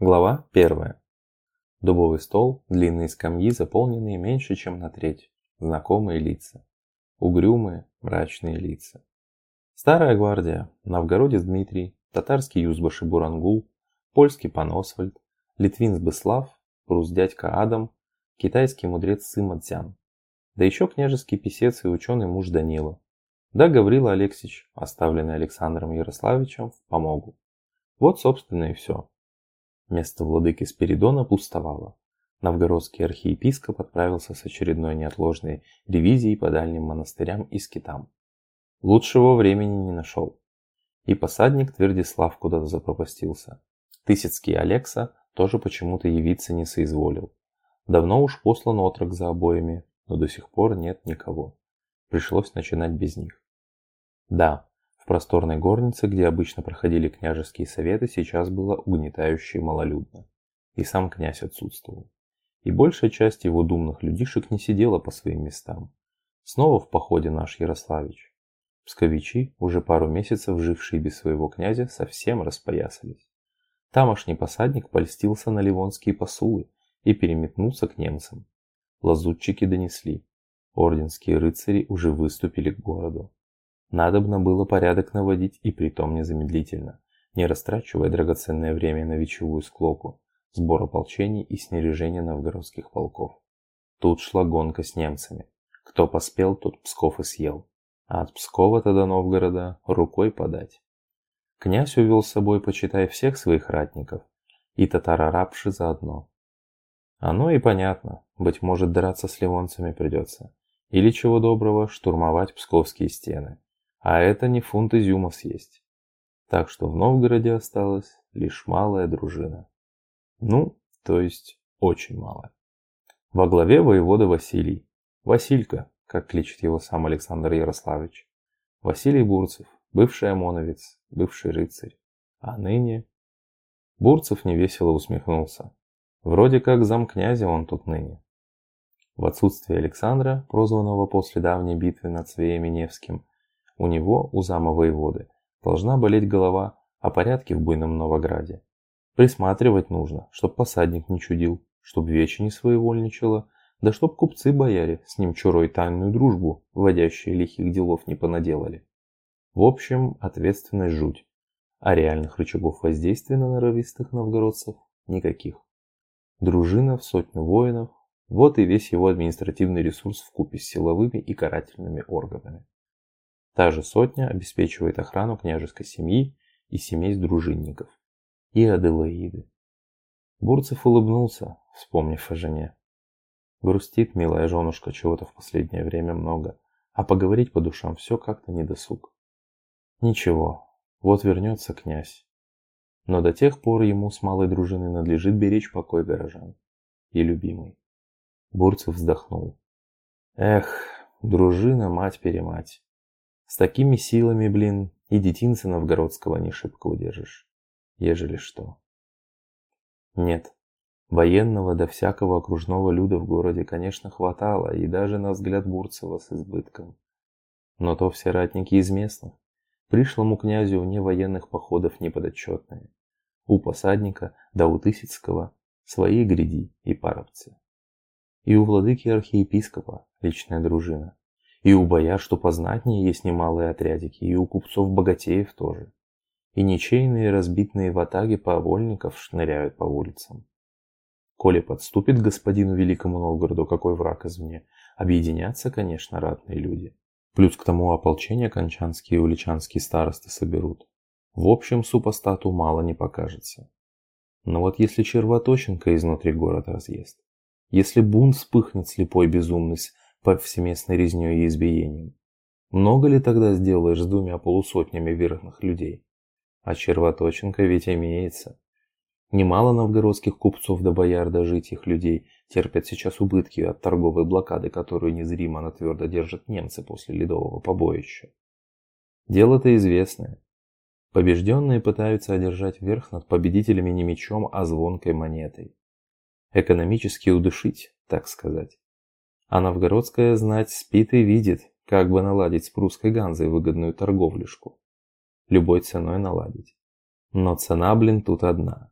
Глава 1. Дубовый стол, длинные скамьи, заполненные меньше, чем на треть. Знакомые лица. Угрюмые, мрачные лица. Старая гвардия, новгородец Дмитрий, татарский юзбаш и Бурангул, польский пан Освальд, литвин Сбыслав, рус дядька Адам, китайский мудрец Сыма Цзян. Да еще княжеский писец и ученый муж Данила. Да Гаврила Алексич, оставленный Александром Ярославичем, помогу. Вот, собственно, и все. Место владыки Спиридона пустовало. Новгородский архиепископ отправился с очередной неотложной ревизией по дальним монастырям и скитам. Лучшего времени не нашел. И посадник Твердислав куда-то запропастился. Тысяцкий Алекса тоже почему-то явиться не соизволил. Давно уж послан отрок за обоими, но до сих пор нет никого. Пришлось начинать без них. Да, просторной горнице, где обычно проходили княжеские советы, сейчас было угнетающе малолюдно. И сам князь отсутствовал. И большая часть его думных людишек не сидела по своим местам. Снова в походе наш Ярославич. Псковичи, уже пару месяцев жившие без своего князя, совсем распоясались. Тамошний посадник польстился на ливонские посулы и переметнулся к немцам. Лазутчики донесли. Орденские рыцари уже выступили к городу. Надобно было порядок наводить и притом незамедлительно, не растрачивая драгоценное время на вечевую склоку, сбор ополчений и снаряжение новгородских полков. Тут шла гонка с немцами. Кто поспел, тот Псков и съел. А от Пскова-то до Новгорода рукой подать. Князь увел с собой, почитай, всех своих ратников, и татаро-рабши заодно. Оно и понятно, быть может, драться с ливонцами придется. Или, чего доброго, штурмовать псковские стены а это не фунт изюма съесть. Так что в Новгороде осталась лишь малая дружина. Ну, то есть очень малая. Во главе воевода Василий. Василька, как кличет его сам Александр Ярославич. Василий Бурцев, бывший ОМОНовец, бывший рыцарь. А ныне... Бурцев невесело усмехнулся. Вроде как зам князя он тут ныне. В отсутствие Александра, прозванного после давней битвы над Свеем и Невским, у него, у зама воеводы, должна болеть голова о порядке в буйном Новограде. Присматривать нужно, чтоб посадник не чудил, чтоб вече не своевольничала, да чтоб купцы-бояре с ним чурой тайную дружбу, вводящие лихих делов, не понаделали. В общем, ответственность жуть, а реальных рычагов воздействия на норовистых новгородцев никаких. Дружина в сотню воинов, вот и весь его административный ресурс в купе с силовыми и карательными органами. Та же сотня обеспечивает охрану княжеской семьи и семейств дружинников. И Аделаиды. Бурцев улыбнулся, вспомнив о жене. Грустит милая женушка чего-то в последнее время много, а поговорить по душам все как-то недосуг. Ничего, вот вернется князь. Но до тех пор ему с малой дружиной надлежит беречь покой горожан. И любимый. Бурцев вздохнул. Эх, дружина мать-перемать. С такими силами, блин, и детинца новгородского не шибко удержишь. Ежели что. Нет, военного до всякого окружного люда в городе, конечно, хватало, и даже на взгляд Бурцева с избытком. Но то все ратники из местных. Пришлому князю вне военных походов неподотчетные. У посадника, да у Тысяцкого свои гряди и паровцы. И у владыки архиепископа личная дружина. И у бояр, что познатнее, есть немалые отрядики, и у купцов-богатеев тоже. И ничейные разбитные ватаги повольников шныряют по улицам. Коли подступит господину Великому Новгороду какой враг извне, объединятся, конечно, ратные люди. Плюс к тому ополчение кончанские и уличанские старосты соберут. В общем, супостату мало не покажется. Но вот если червоточинка изнутри город разъест, если бунт вспыхнет слепой безумность повсеместной резней и избиением. Много ли тогда сделаешь с двумя полусотнями верных людей? А червоточинка ведь имеется. Немало новгородских купцов да бояр да их людей терпят сейчас убытки от торговой блокады, которую незримо, но твердо держат немцы после ледового побоища. Дело-то известное. Побежденные пытаются одержать верх над победителями не мечом, а звонкой монетой. Экономически удушить, так сказать. А новгородская знать спит и видит, как бы наладить с прусской Ганзой выгодную торговлюшку. Любой ценой наладить. Но цена, блин, тут одна.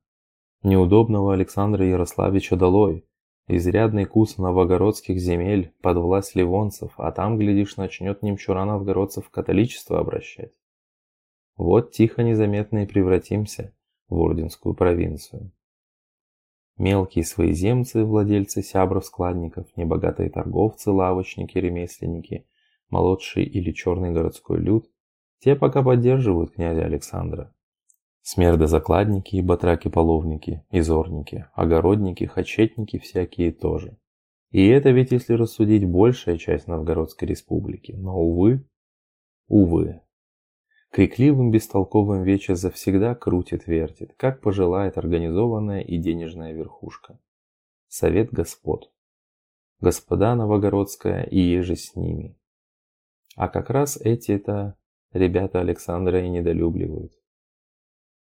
Неудобного Александра Ярославича долой. Изрядный кус новогородских земель под власть ливонцев, а там, глядишь, начнет немчура новгородцев в католичество обращать. Вот тихо незаметно и превратимся в орденскую провинцию. Мелкие своеземцы, владельцы сябров-складников, небогатые торговцы, лавочники, ремесленники, молодший или черный городской люд, те пока поддерживают князя Александра. Смердозакладники, батраки-половники, изорники, огородники, хачетники всякие тоже. И это ведь, если рассудить, большая часть Новгородской республики. Но, увы, увы. Крикливым, бестолковым вече завсегда крутит-вертит, как пожелает организованная и денежная верхушка. Совет господ. Господа Новогородская и еже с ними. А как раз эти-то ребята Александра и недолюбливают.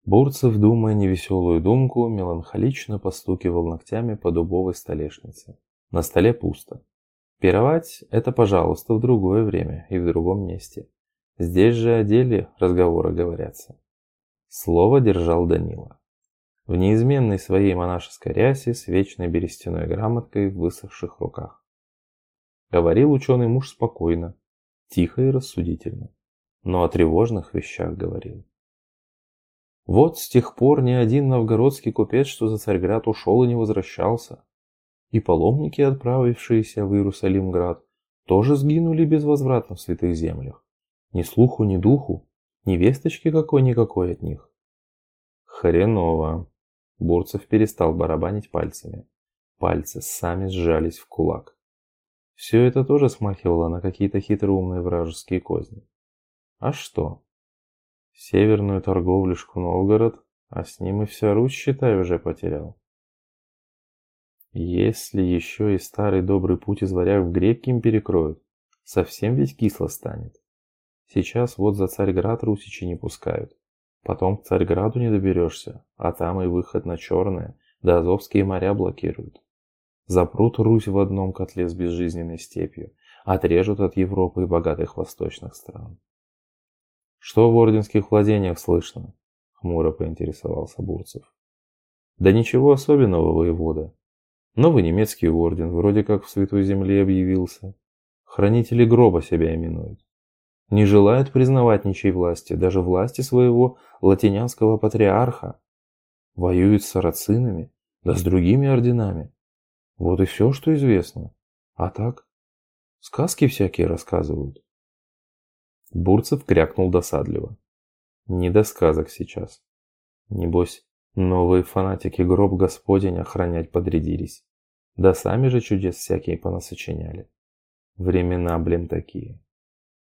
Бурцев, думая невеселую думку, меланхолично постукивал ногтями по дубовой столешнице. На столе пусто. Пировать – это, пожалуйста, в другое время и в другом месте. Здесь же о деле разговоры говорятся. Слово держал Данила. В неизменной своей монашеской рясе с вечной берестяной грамоткой в высохших руках. Говорил ученый муж спокойно, тихо и рассудительно, но о тревожных вещах говорил. Вот с тех пор ни один новгородский купец, что за Царьград ушел и не возвращался. И паломники, отправившиеся в Иерусалимград, тоже сгинули безвозвратно в святых землях. Ни слуху, ни духу, ни весточки какой-никакой от них. Хреново. Бурцев перестал барабанить пальцами. Пальцы сами сжались в кулак. Все это тоже смахивало на какие-то хитроумные вражеские козни. А что? Северную торговлюшку Новгород, а с ним и вся Русь, считай, уже потерял. Если еще и старый добрый путь из варяг в греки им перекроют, совсем ведь кисло станет. Сейчас вот за Царьград русичи не пускают. Потом к Царьграду не доберешься, а там и выход на Черное, да Азовские моря блокируют. Запрут Русь в одном котле с безжизненной степью, отрежут от Европы и богатых восточных стран. «Что в орденских владениях слышно?» — хмуро поинтересовался Бурцев. «Да ничего особенного, воевода. Новый немецкий орден вроде как в Святой Земле объявился. Хранители гроба себя именуют. Не желают признавать ничьей власти, даже власти своего латинянского патриарха. Воюют с сарацинами, да с другими орденами. Вот и все, что известно. А так, сказки всякие рассказывают. Бурцев крякнул досадливо. Не до сказок сейчас. Небось, новые фанатики гроб Господень охранять подрядились. Да сами же чудес всякие понасочиняли. Времена, блин, такие.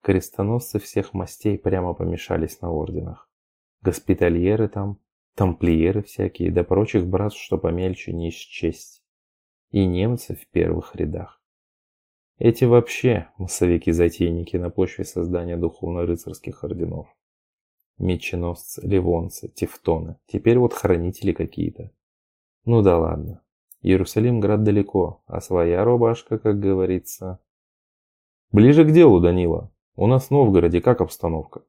Крестоносцы всех мастей прямо помешались на орденах. Госпитальеры там, тамплиеры всякие, да прочих братств, что помельче не исчесть. И немцы в первых рядах. Эти вообще массовики-затейники на почве создания духовно-рыцарских орденов. Меченосцы, ливонцы, тевтоны, теперь вот хранители какие-то. Ну да ладно. Иерусалим град далеко, а своя рубашка, как говорится. Ближе к делу, Данила. У нас в Новгороде как обстановка?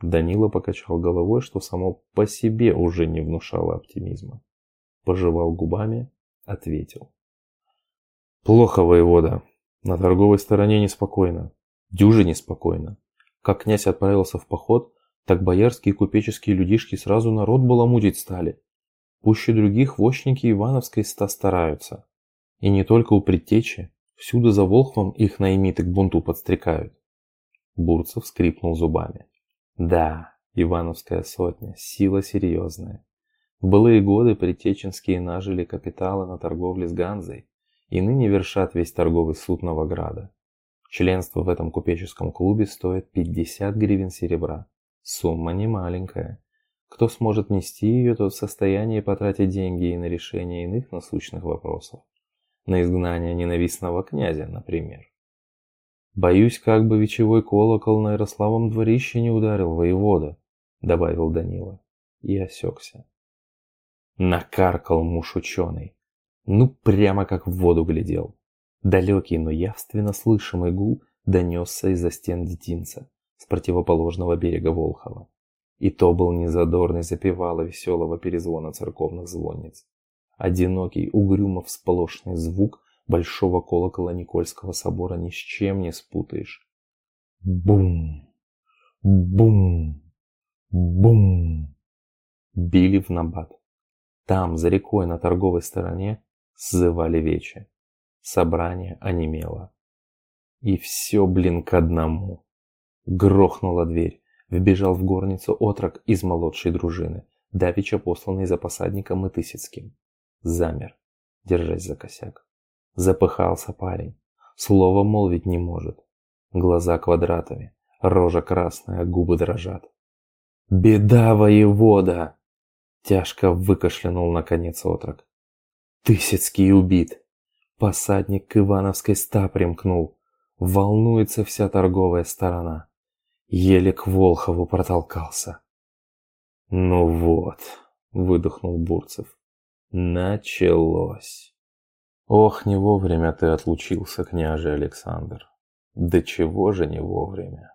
Данила покачал головой, что само по себе уже не внушало оптимизма. Пожевал губами, ответил. Плохо, воевода. На торговой стороне неспокойно, дюже неспокойно. Как князь отправился в поход, так боярские и купеческие людишки сразу народ баламутить стали. Пуще других вощники Ивановской ста стараются. И не только у предтечи, всюду за Волхвом их наймиты к бунту подстрекают. Бурцев скрипнул зубами. Да, Ивановская сотня, сила серьезная. В былые годы предтеченские нажили капиталы на торговле с Ганзой, и ныне вершат весь торговый суд Новограда. Членство в этом купеческом клубе стоит 50 гривен серебра. Сумма не маленькая. Кто сможет нести ее, тот в состоянии потратить деньги и на решение иных насущных вопросов. На изгнание ненавистного князя, например. «Боюсь, как бы вечевой колокол на Ярославом дворище не ударил воевода», добавил Данила. И осекся. Накаркал муж ученый. Ну, прямо как в воду глядел. Далекий, но явственно слышимый гул донесся из-за стен детинца с противоположного берега Волхова. И то был незадорный запевало веселого перезвона церковных звонниц. Одинокий, угрюмо всполошный звук большого колокола Никольского собора ни с чем не спутаешь. Бум! Бум! Бум! Били в набат. Там, за рекой на торговой стороне, сзывали вечи. Собрание онемело. И все, блин, к одному. Грохнула дверь. Вбежал в горницу отрок из молодшей дружины, давеча посланный за посадником и Тысяцким. Замер, держась за косяк. Запыхался парень. Слово молвить не может. Глаза квадратами, рожа красная, губы дрожат. «Беда, воевода!» Тяжко выкашлянул наконец отрок. Тысяцкий убит. Посадник к Ивановской ста примкнул. Волнуется вся торговая сторона. Еле к Волхову протолкался. «Ну вот», — выдохнул Бурцев, — «началось». «Ох, не вовремя ты отлучился, княже Александр. Да чего же не вовремя?»